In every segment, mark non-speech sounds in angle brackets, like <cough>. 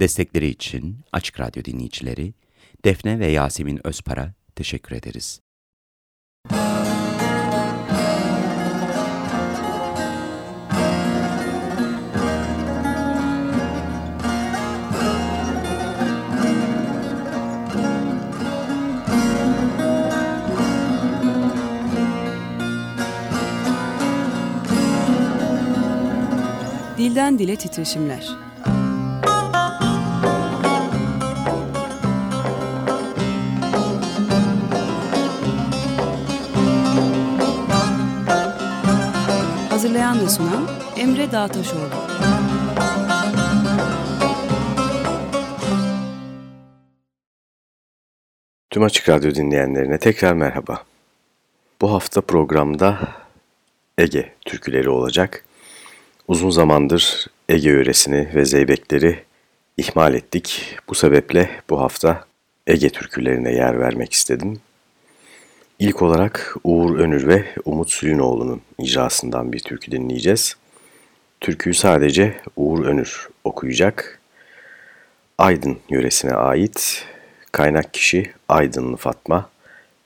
Destekleri için Açık Radyo dinleyicileri Defne ve Yasemin Özpar'a teşekkür ederiz. Dilden Dile Titreşimler Hazırlayan ve sunan Emre Dağtaşoğlu. Tüm Açık Radyo dinleyenlerine tekrar merhaba. Bu hafta programda Ege türküleri olacak. Uzun zamandır Ege yöresini ve zeybekleri ihmal ettik. Bu sebeple bu hafta Ege türkülerine yer vermek istedim. İlk olarak Uğur Önür ve Umut Suyunoğlu'nun icrasından bir türkü dinleyeceğiz. Türküyü sadece Uğur Önür okuyacak. Aydın yöresine ait kaynak kişi Aydınlı Fatma,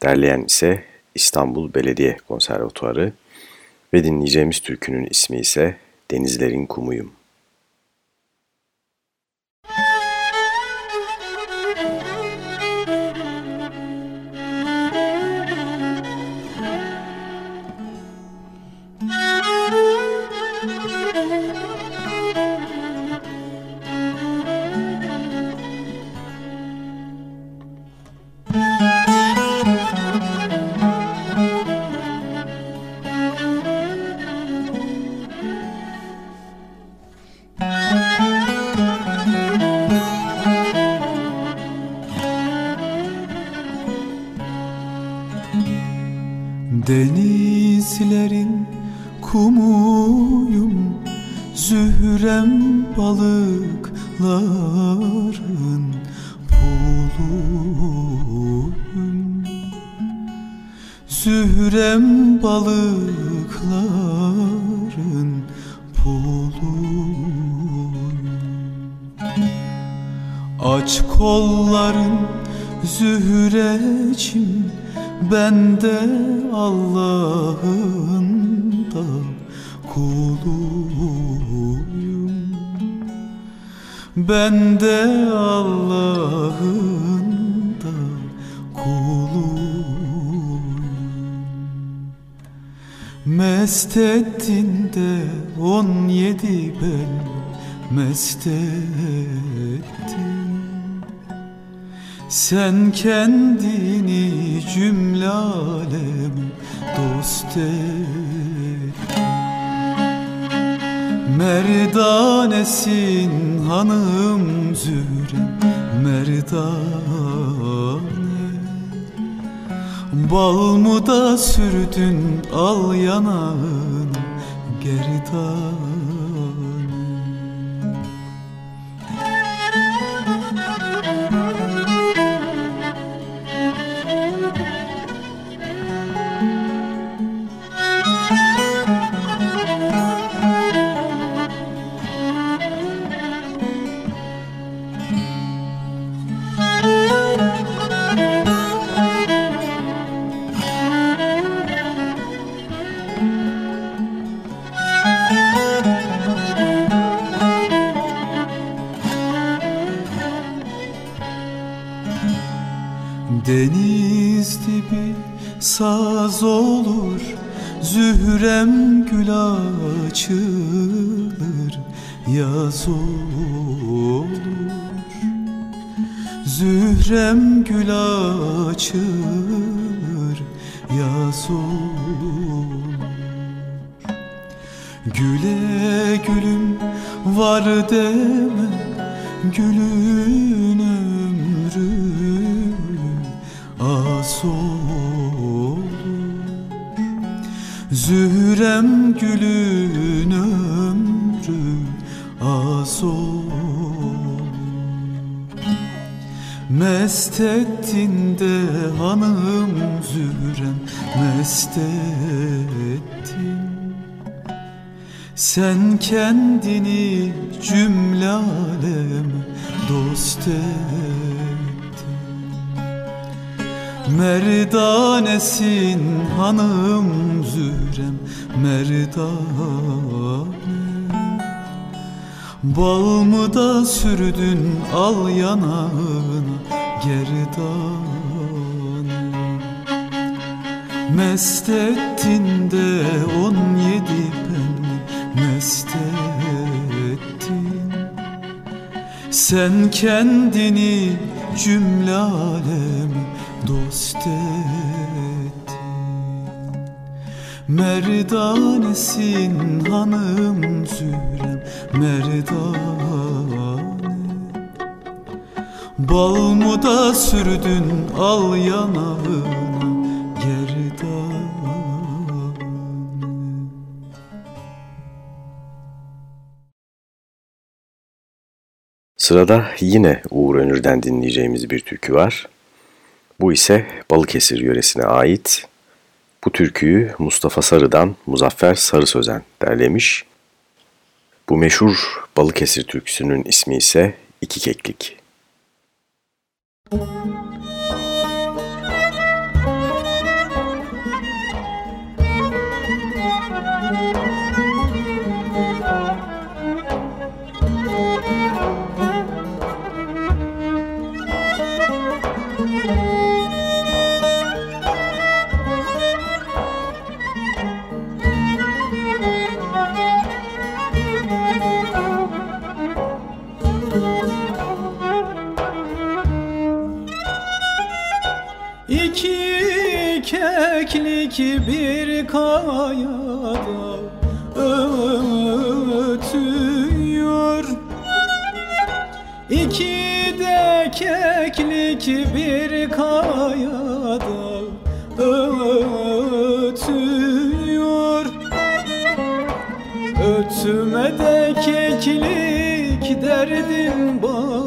derleyen ise İstanbul Belediye Konservatuarı ve dinleyeceğimiz türkünün ismi ise Denizlerin Kumuyum. Sen kendini cümle alem dost et. Merdanesin hanım zühre merdane. Bal mı da sürdün al yanağın gerdan hanım Zührem merdane Bal mı da sürdün al yanağına gerdan Mest ettin de on yedi beni mest ettin. Sen kendini cümle alemi dost ettin Merdanesin hanım Zürem merdane Bal mı da sürdün al yanağına Sırada yine Uğur Önür'den dinleyeceğimiz bir türkü var. Bu ise Balıkesir yöresine ait. Bu türküyü Mustafa Sarı'dan Muzaffer Sarı Sözen derlemiş. Bu meşhur Balıkesir türküsünün ismi ise İki Keklik. Müzik ki bir kayada ötüyor İki de keklik bir kayada ötüyor Ötüme de keklik derdin bana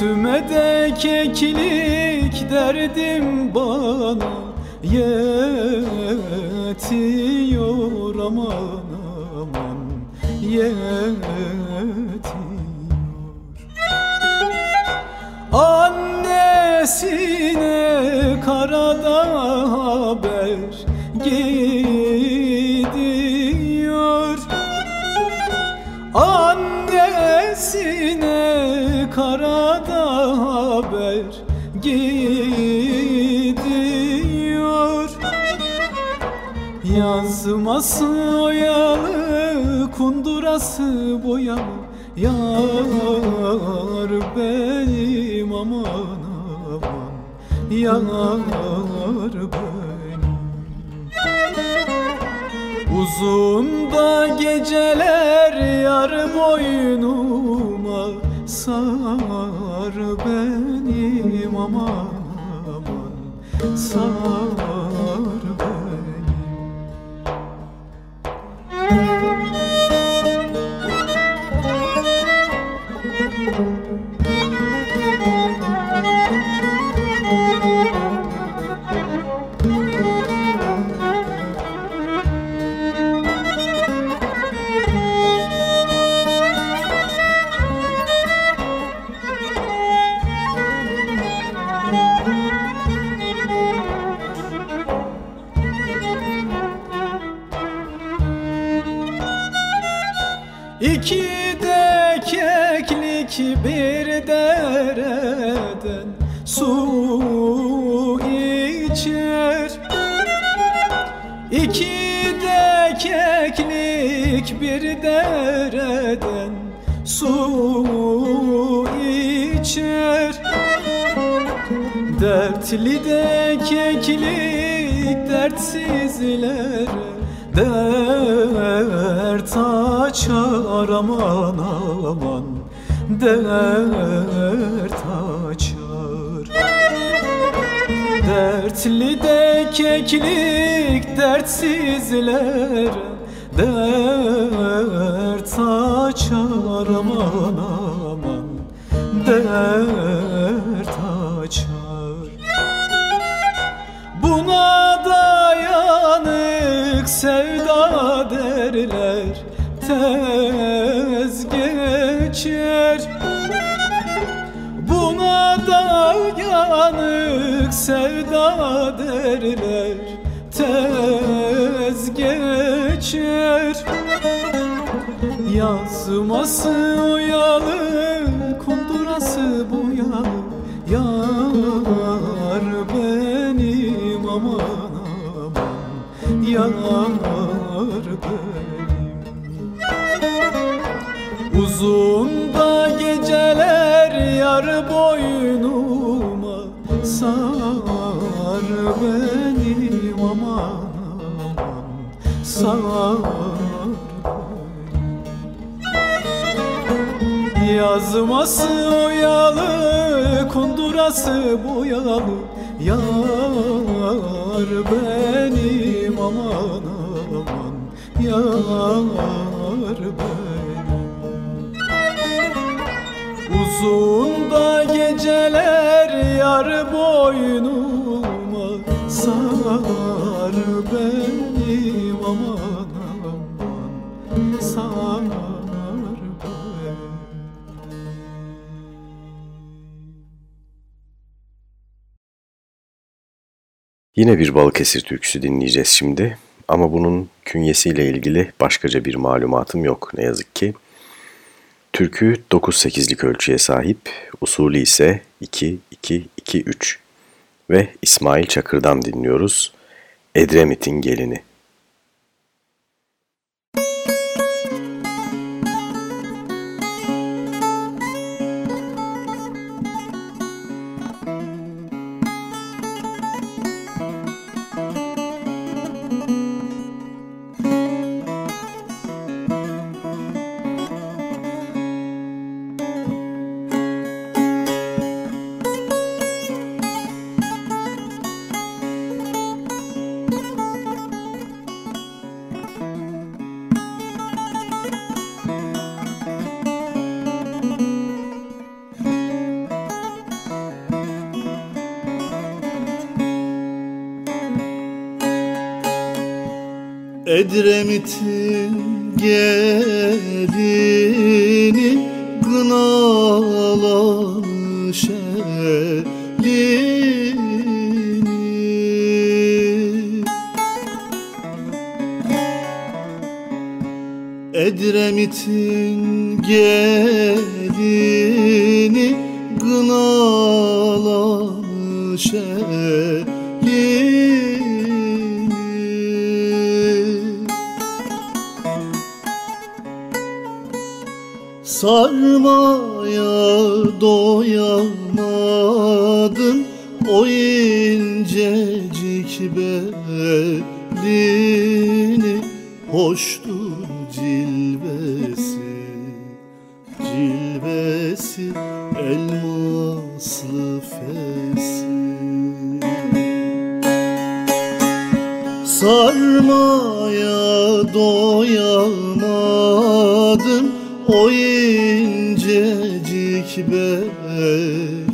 Ötüme de keklik derdim bana Yetiyor aman aman Yetiyor. Annesine karada haber gidiyor karada haber gidiyor. Yazması oyalı, kundurası boyalı. Yar benim aman aman Yar benim. Uzun da geceler yar boynuma Sar benim aman aman Sar dertsizlere Dert açar aman aman. Dert açar. Buna dayanık sevda derler Tez geçer. Buna dayanık sevda derler Tez geçer. Yazması oyalı Kundurası boyalı. Yar benim aman aman. Yar benim. Uzun da geceler yar boynuma Sar benim Sar Yazması oyalı, kundurası boyalı. Yar benim aman aman Yar benim. Uzun da geceler yar boynuma Sar benim aman aman benim Yine bir Balıkesir türküsü dinleyeceğiz şimdi ama bunun künyesiyle ilgili başkaca bir malumatım yok ne yazık ki. Türkü 9-8'lik ölçüye sahip, usulü ise 2-2-2-3 ve İsmail Çakır'dan dinliyoruz. Edremit'in gelini. Edremit'in gelini Gınalanmış elini. Edremit'in belini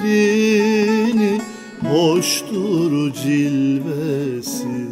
Hoştur cilvesi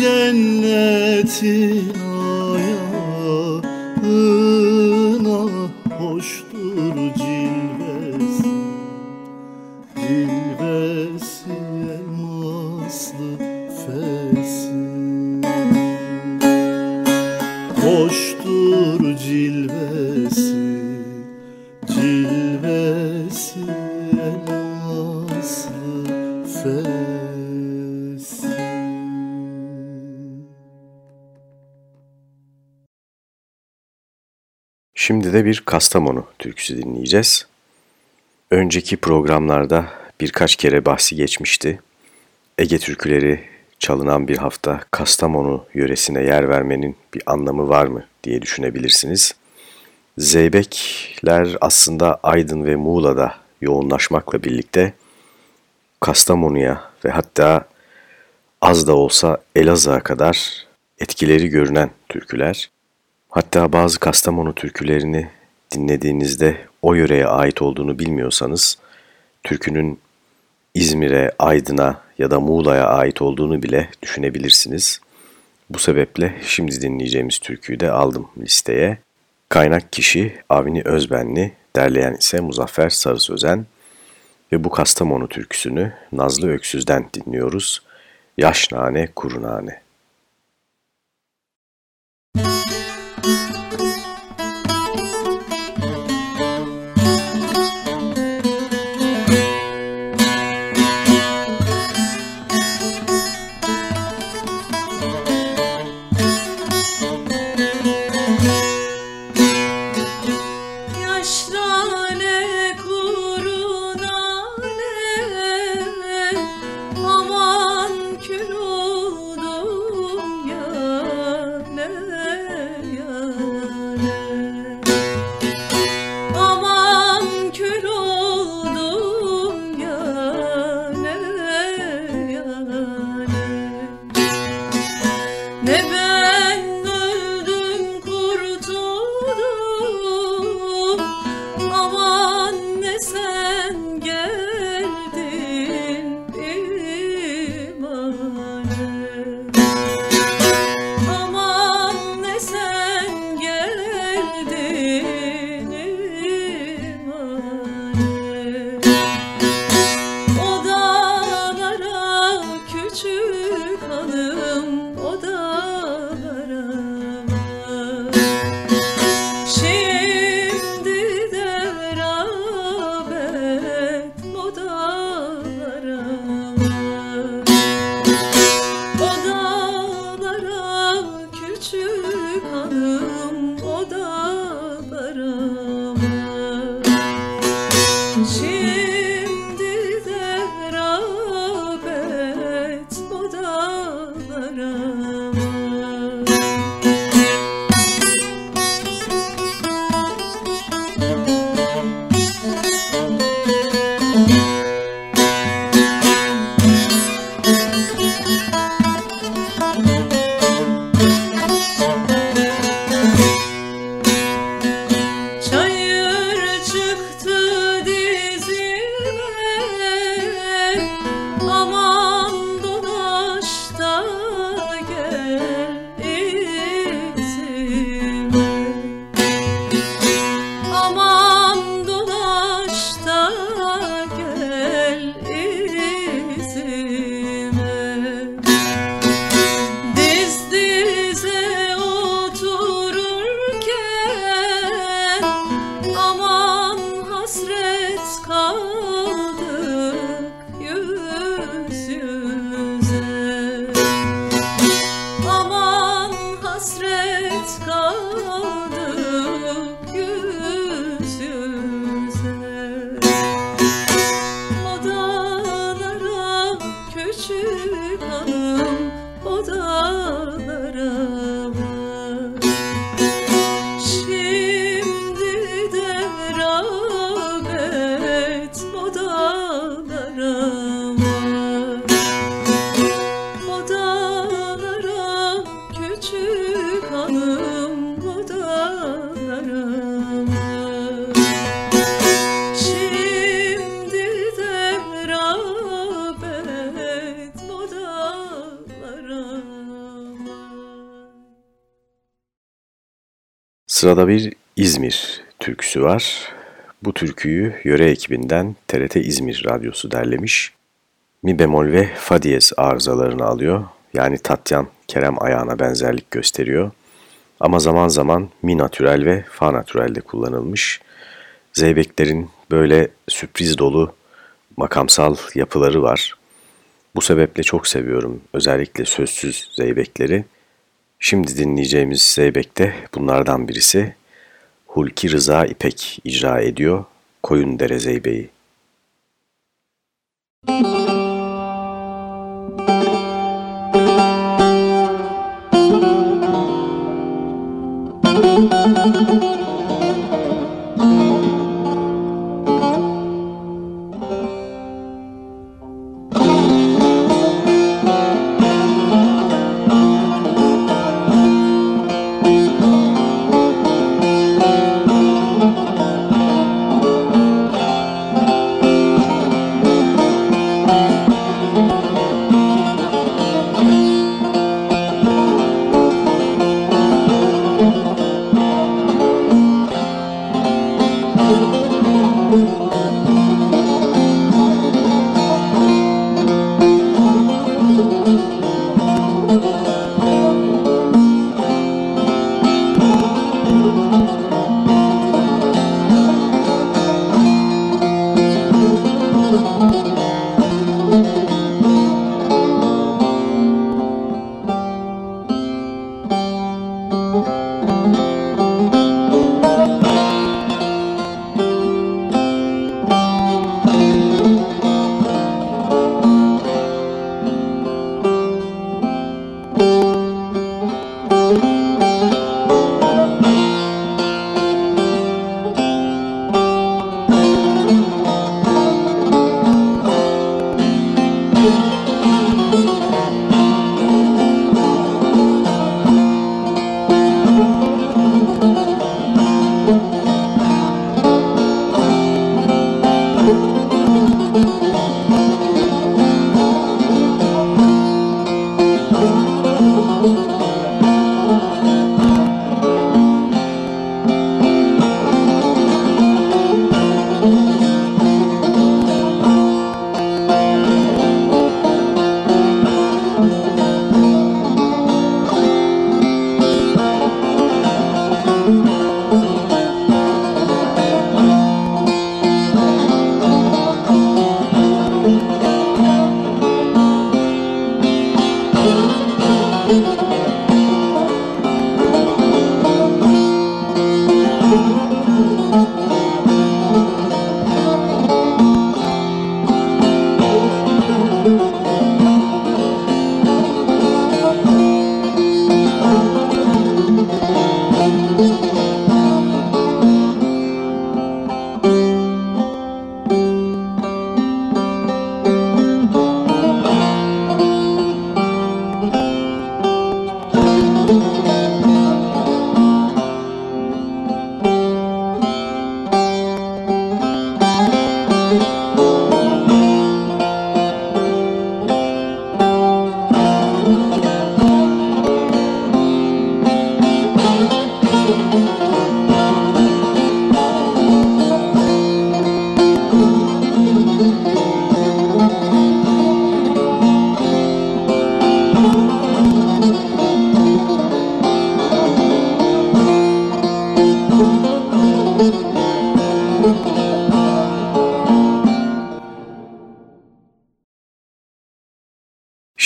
cennetin ayağına Hoştur cilvesi Şimdi de bir Kastamonu türküsü dinleyeceğiz. Önceki programlarda birkaç kere bahsi geçmişti. Ege türküleri çalınan bir hafta Kastamonu yöresine yer vermenin bir anlamı var mı diye düşünebilirsiniz. Zeybekler aslında Aydın ve Muğla'da yoğunlaşmakla birlikte Kastamonu'ya ve hatta az da olsa Elazığ'a kadar etkileri görünen türküler. Hatta bazı Kastamonu türkülerini dinlediğinizde o yöreye ait olduğunu bilmiyorsanız türkünün İzmir'e, Aydın'a ya da Muğla'ya ait olduğunu bile düşünebilirsiniz. Bu sebeple şimdi dinleyeceğimiz türküyü de aldım listeye. Kaynak kişi Avni Özbenli, derleyen ise Muzaffer Sarı Sözen ve bu Kastamonu türküsünü Nazlı Öksüz'den dinliyoruz. Yaş nane, kuru nane. Sırada bir İzmir türküsü var. Bu türküyü yöre ekibinden TRT İzmir Radyosu derlemiş. Mi bemol ve fa diyez arızalarını alıyor. Yani Tatyan Kerem ayağına benzerlik gösteriyor. Ama zaman zaman mi natürel ve fa natürel de kullanılmış. Zeybeklerin böyle sürpriz dolu makamsal yapıları var. Bu sebeple çok seviyorum özellikle sözsüz zeybekleri. Şimdi dinleyeceğimiz zeybek de bunlardan birisi. Hulki Rıza İpek icra ediyor Koyun Dere Zeybeği. Müzik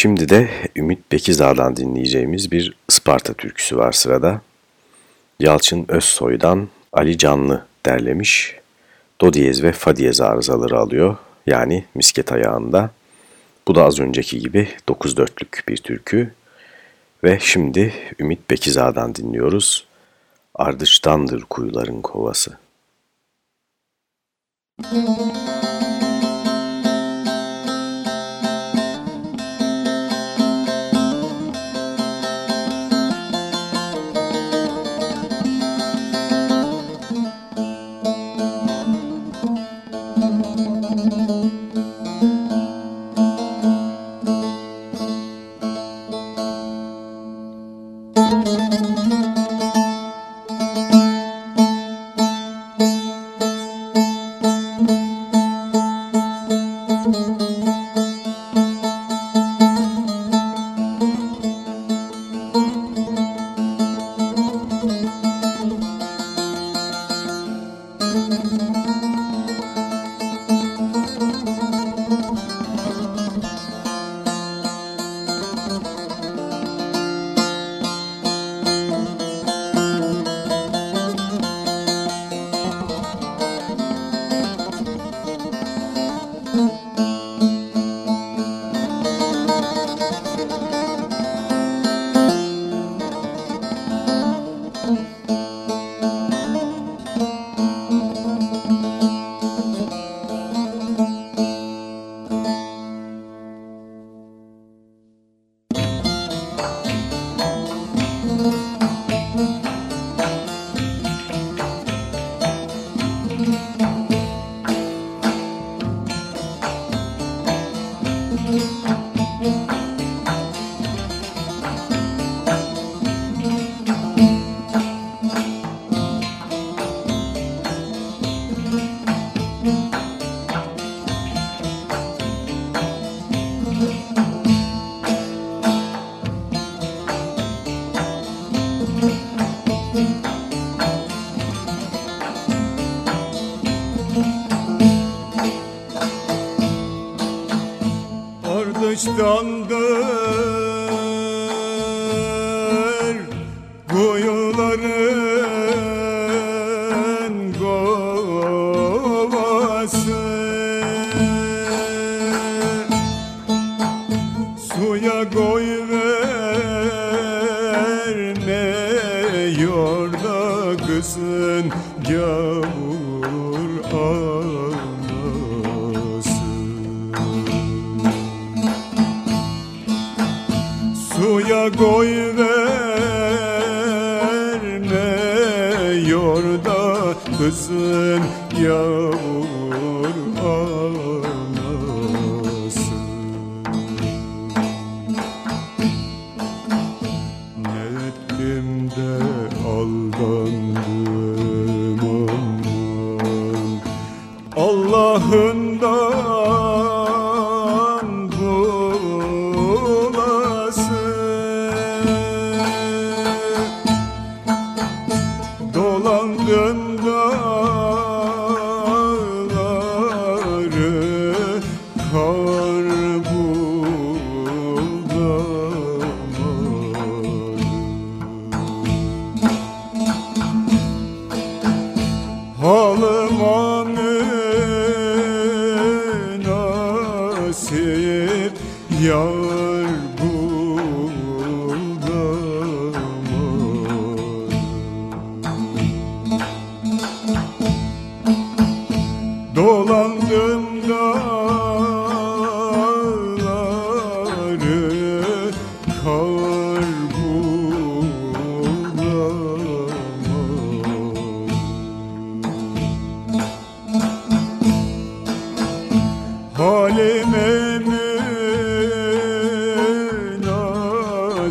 Şimdi de Ümit Bekizağ'dan dinleyeceğimiz bir Isparta türküsü var sırada. Yalçın Özsoy'dan Ali Canlı derlemiş. Do diyez ve fa diyez arızaları alıyor. Yani misket ayağında. Bu da az önceki gibi 9 dörtlük bir türkü. Ve şimdi Ümit Bekizağ'dan dinliyoruz. Ardıştandır kuyuların kovası. Müzik <laughs> kızın gavur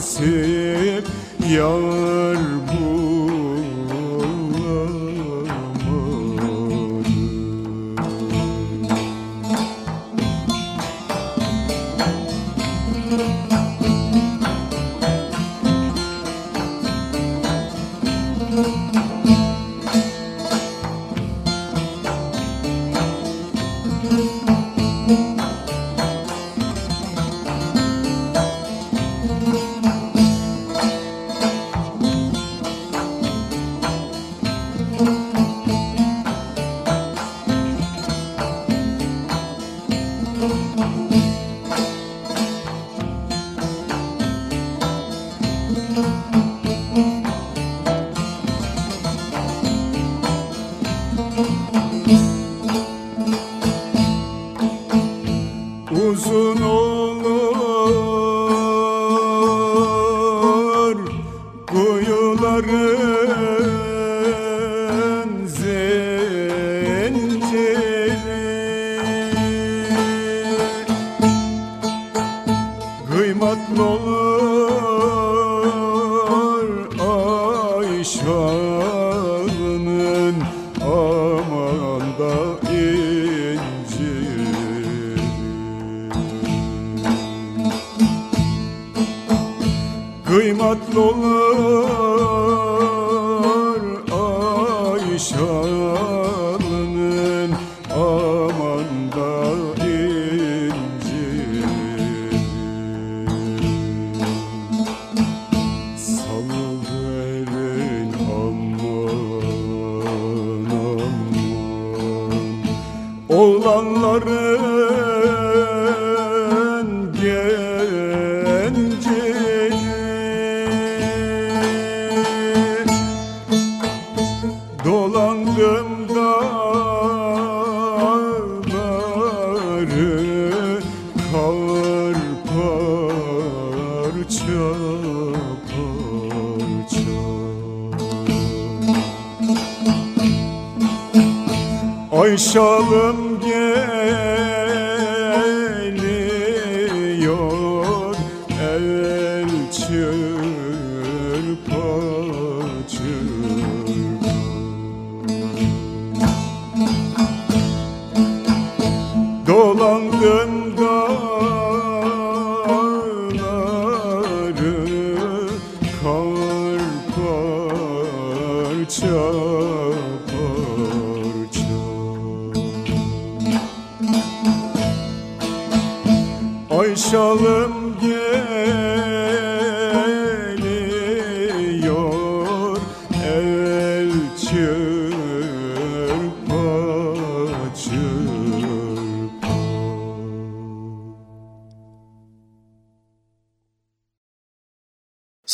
münasip yar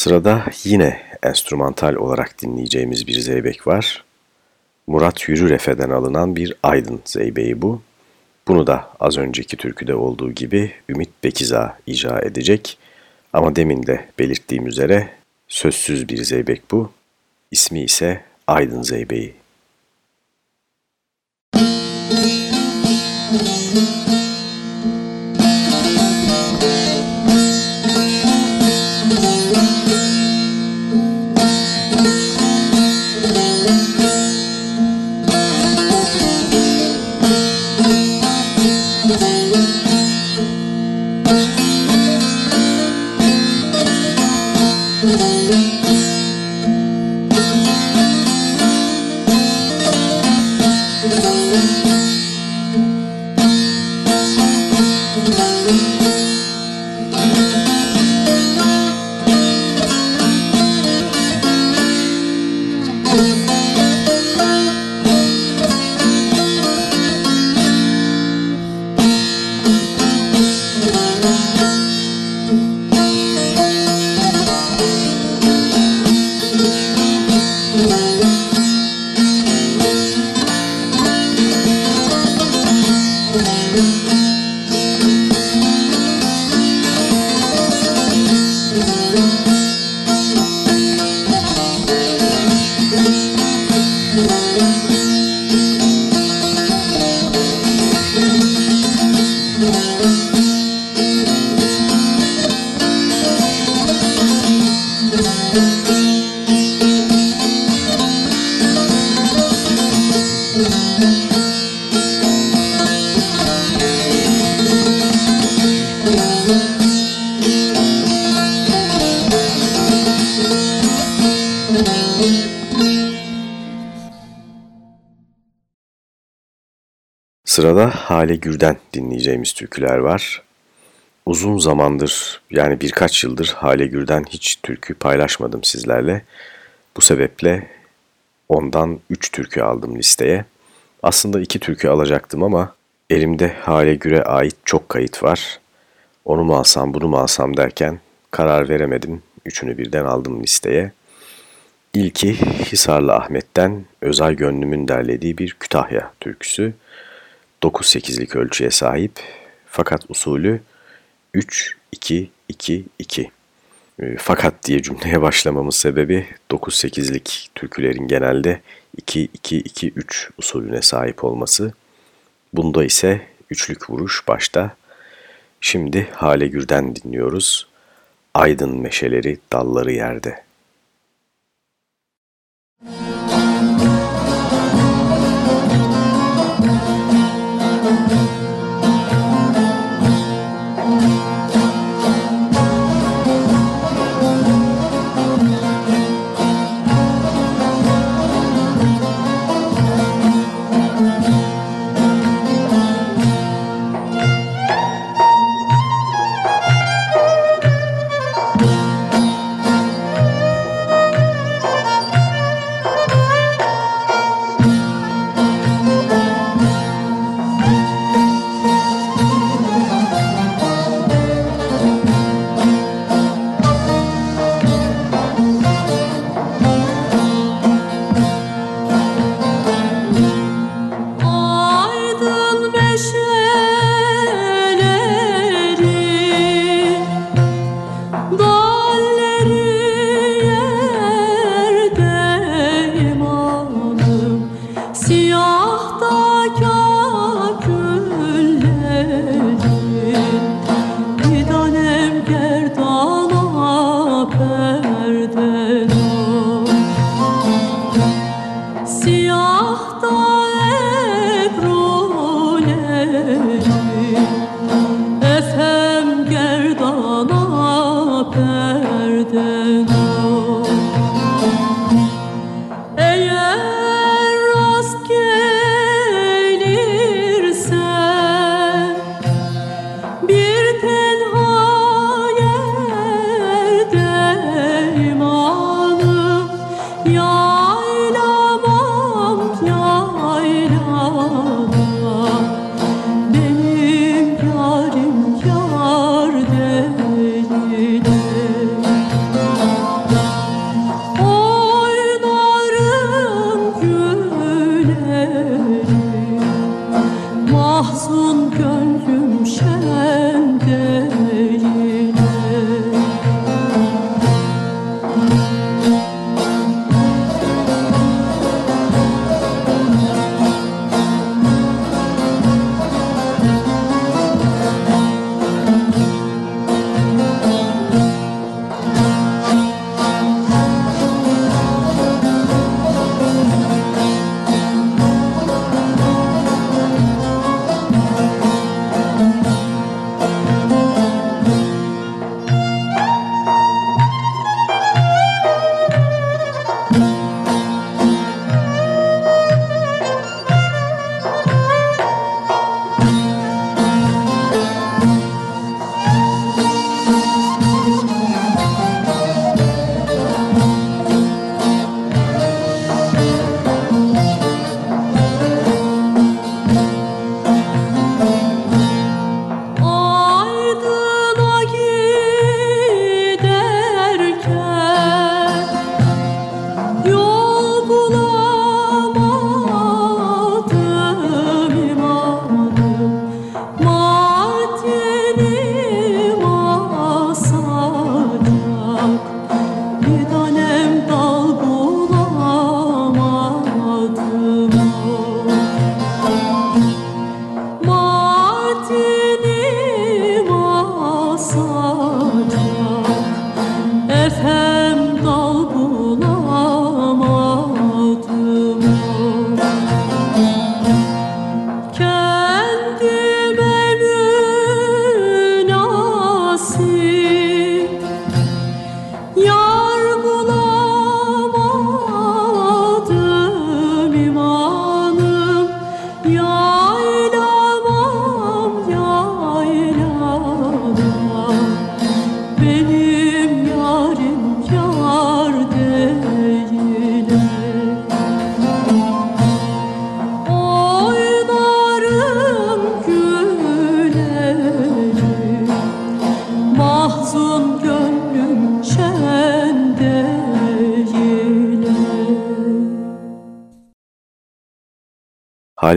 Sırada yine enstrümantal olarak dinleyeceğimiz bir zeybek var. Murat Yürür Efe'den alınan bir Aydın zeybeği bu. Bunu da az önceki türküde olduğu gibi Ümit Bekiza icra edecek. Ama demin de belirttiğim üzere sözsüz bir zeybek bu. İsmi ise Aydın Zeybeği. Sırada Hale Gür'den dinleyeceğimiz türküler var. Uzun zamandır yani birkaç yıldır Hale Gür'den hiç türkü paylaşmadım sizlerle. Bu sebeple ondan 3 türkü aldım listeye. Aslında 2 türkü alacaktım ama elimde Hale Gür'e ait çok kayıt var. Onu mu alsam bunu mu alsam derken karar veremedim. Üçünü birden aldım listeye. İlki Hisarlı Ahmet'ten Özay Gönlüm'ün derlediği bir Kütahya türküsü. 9-8'lik ölçüye sahip fakat usulü 3-2-2-2. Ee, Fakat diye cümleye <laughs> başlamamız sebebi 9-8'lik türkülerin genelde 2-2-2-3 usulüne sahip olması. Bunda ise üçlük vuruş başta. Şimdi Hale Gür'den dinliyoruz. Aydın meşeleri dalları yerde.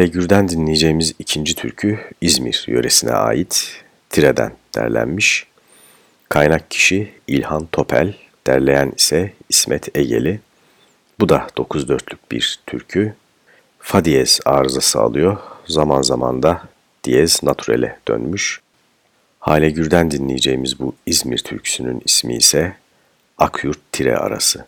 Hale Gür'den dinleyeceğimiz ikinci türkü İzmir yöresine ait Tire'den derlenmiş. Kaynak kişi İlhan Topel, derleyen ise İsmet Egeli. Bu da 9 dörtlük bir türkü. Fa diyez arızası alıyor. Zaman zaman da diyez naturele dönmüş. Hale Gür'den dinleyeceğimiz bu İzmir türküsünün ismi ise Akyurt Tire Arası.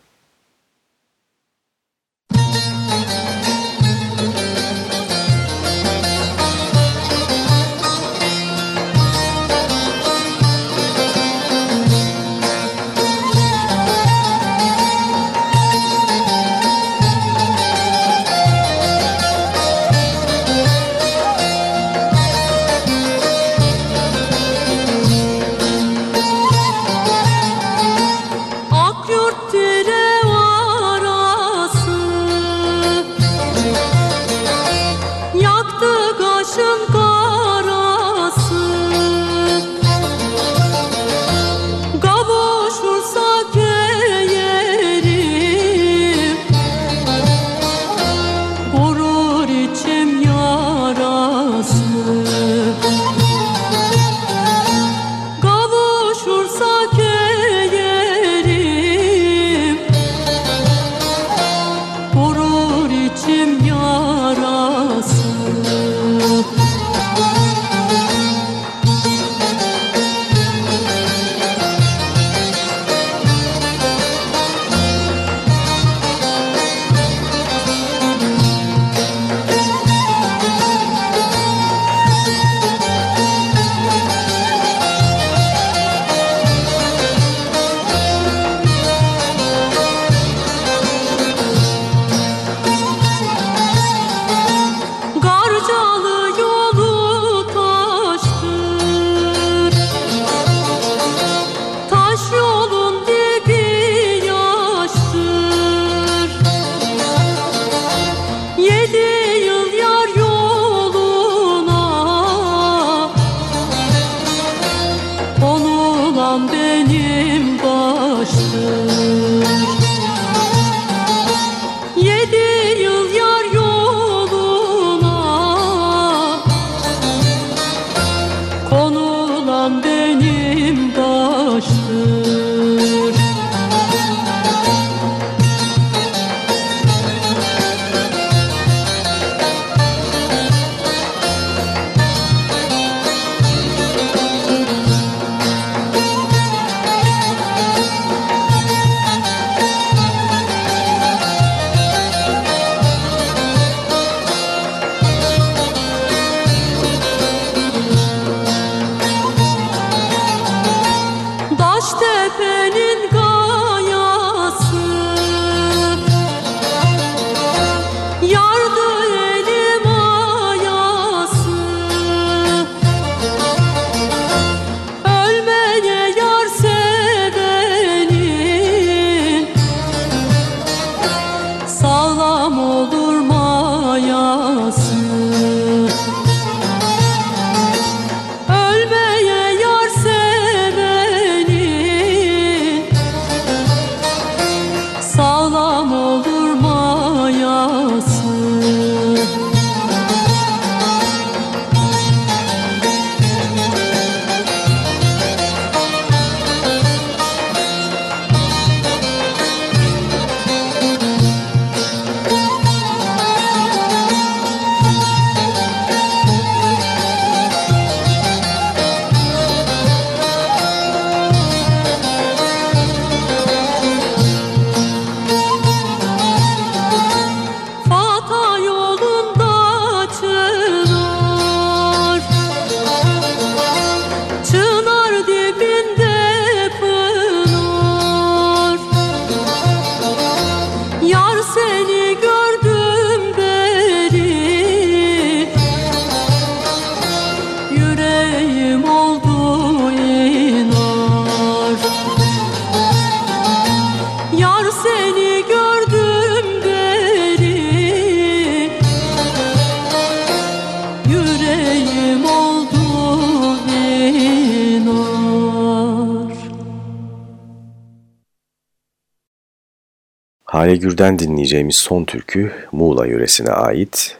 Hale Gür'den dinleyeceğimiz son türkü Muğla yöresine ait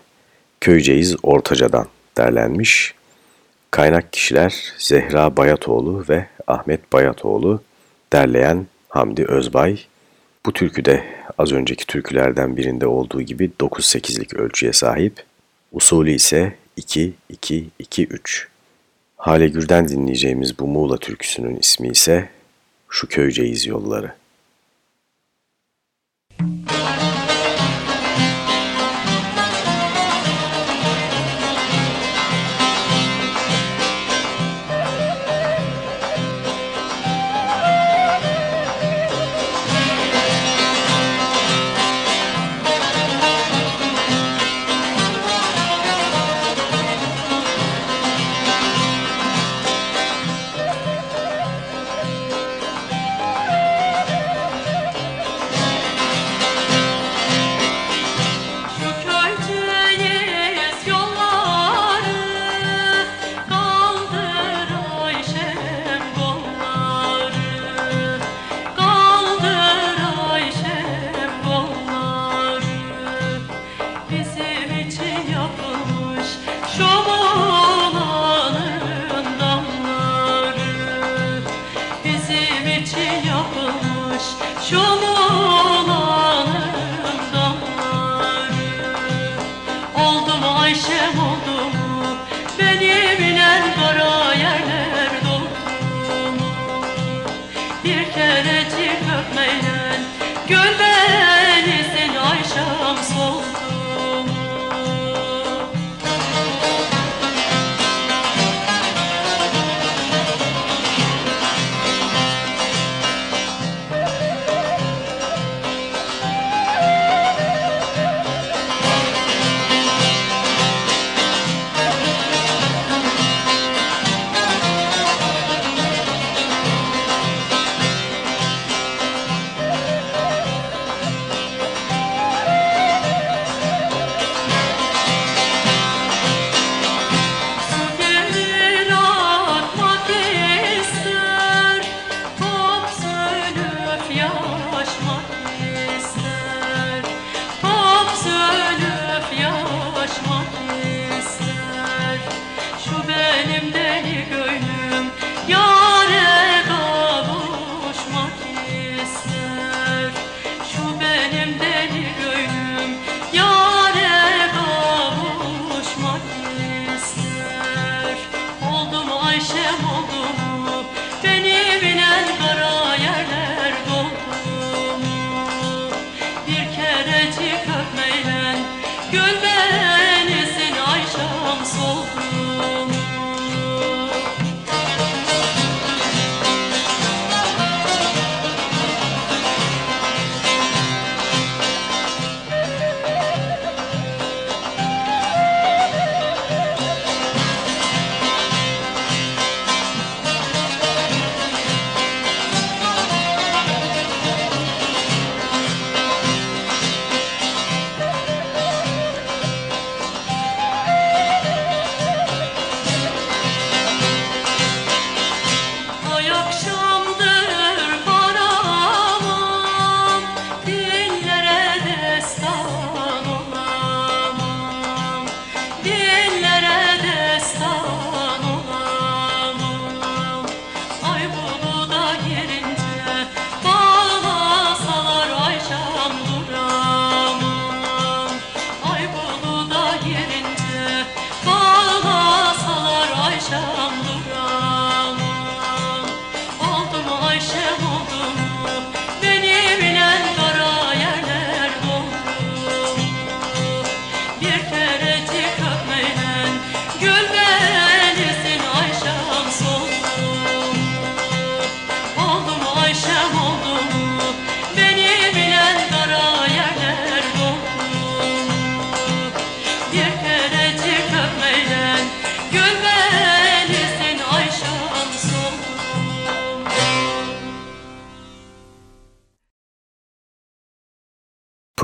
Köyceğiz Ortaca'dan derlenmiş. Kaynak kişiler Zehra Bayatoğlu ve Ahmet Bayatoğlu, derleyen Hamdi Özbay. Bu türkü de az önceki türkülerden birinde olduğu gibi 9-8'lik ölçüye sahip. Usulü ise 2-2-2-3. Hale Gür'den dinleyeceğimiz bu Muğla türküsünün ismi ise Şu Köyceğiz Yolları. Thank you.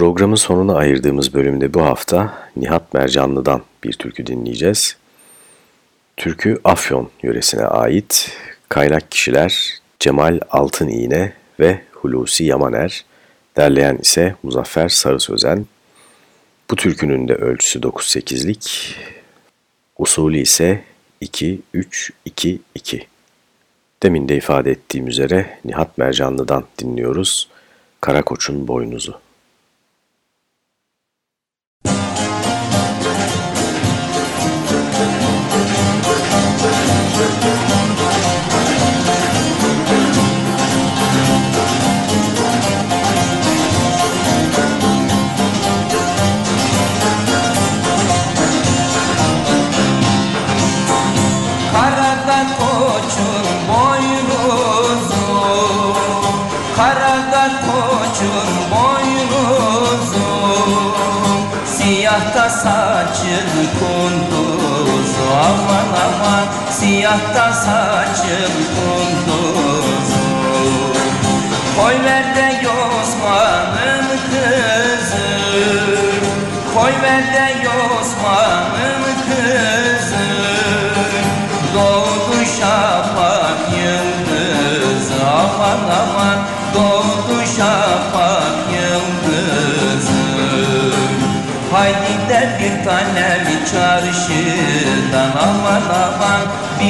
Programın sonuna ayırdığımız bölümde bu hafta Nihat Mercanlı'dan bir türkü dinleyeceğiz. Türkü Afyon yöresine ait. Kaynak kişiler Cemal Altın İğne ve Hulusi Yamaner. Derleyen ise Muzaffer Sarı Sözen. Bu türkünün de ölçüsü 9-8'lik, usulü ise 2-3-2-2. Demin de ifade ettiğim üzere Nihat Mercanlı'dan dinliyoruz Karakoç'un Boynuzu.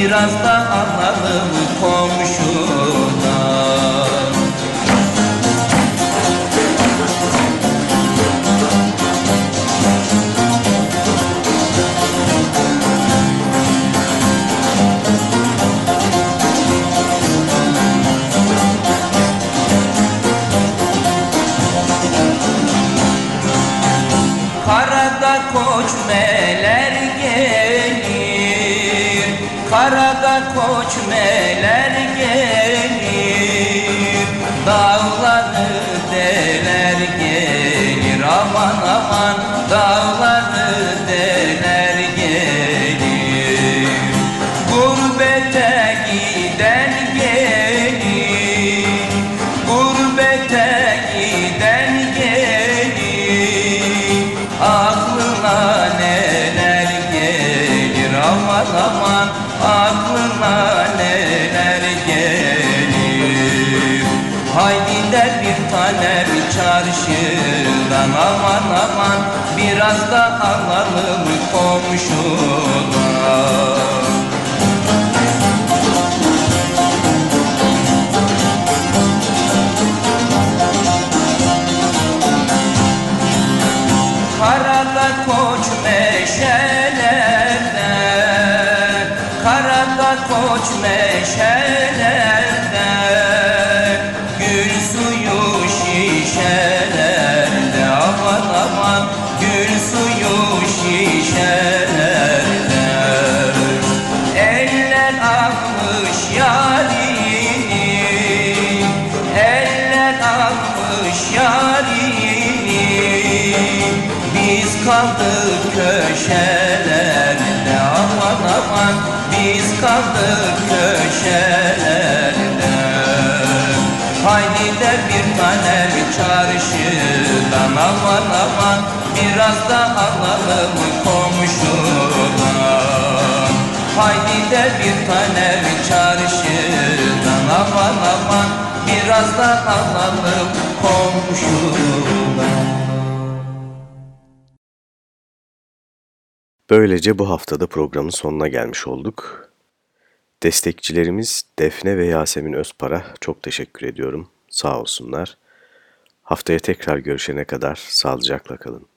Biraz da alalım komşudan almış yarini Eller almış yarini biz kaldık köşelerde aman aman. Biz kaldık köşelerde Haydi de bir tanem çarşıdan aman aman. Biraz da alalım Haydi de bir tanem çarşıdan aman aman Biraz da alalım komşudan Böylece bu haftada programın sonuna gelmiş olduk. Destekçilerimiz Defne ve Yasemin Özpar'a çok teşekkür ediyorum. Sağ olsunlar. Haftaya tekrar görüşene kadar sağlıcakla kalın.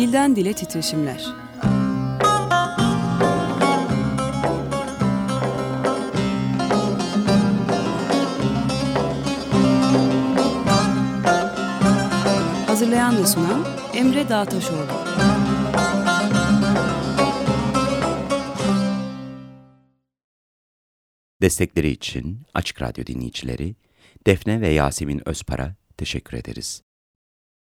Dilden dile titreşimler. Hazırlayan ve sunan Emre Dağtaşoğlu. Destekleri için Açık Radyo dinleyicileri Defne ve Yasemin Özpar'a teşekkür ederiz.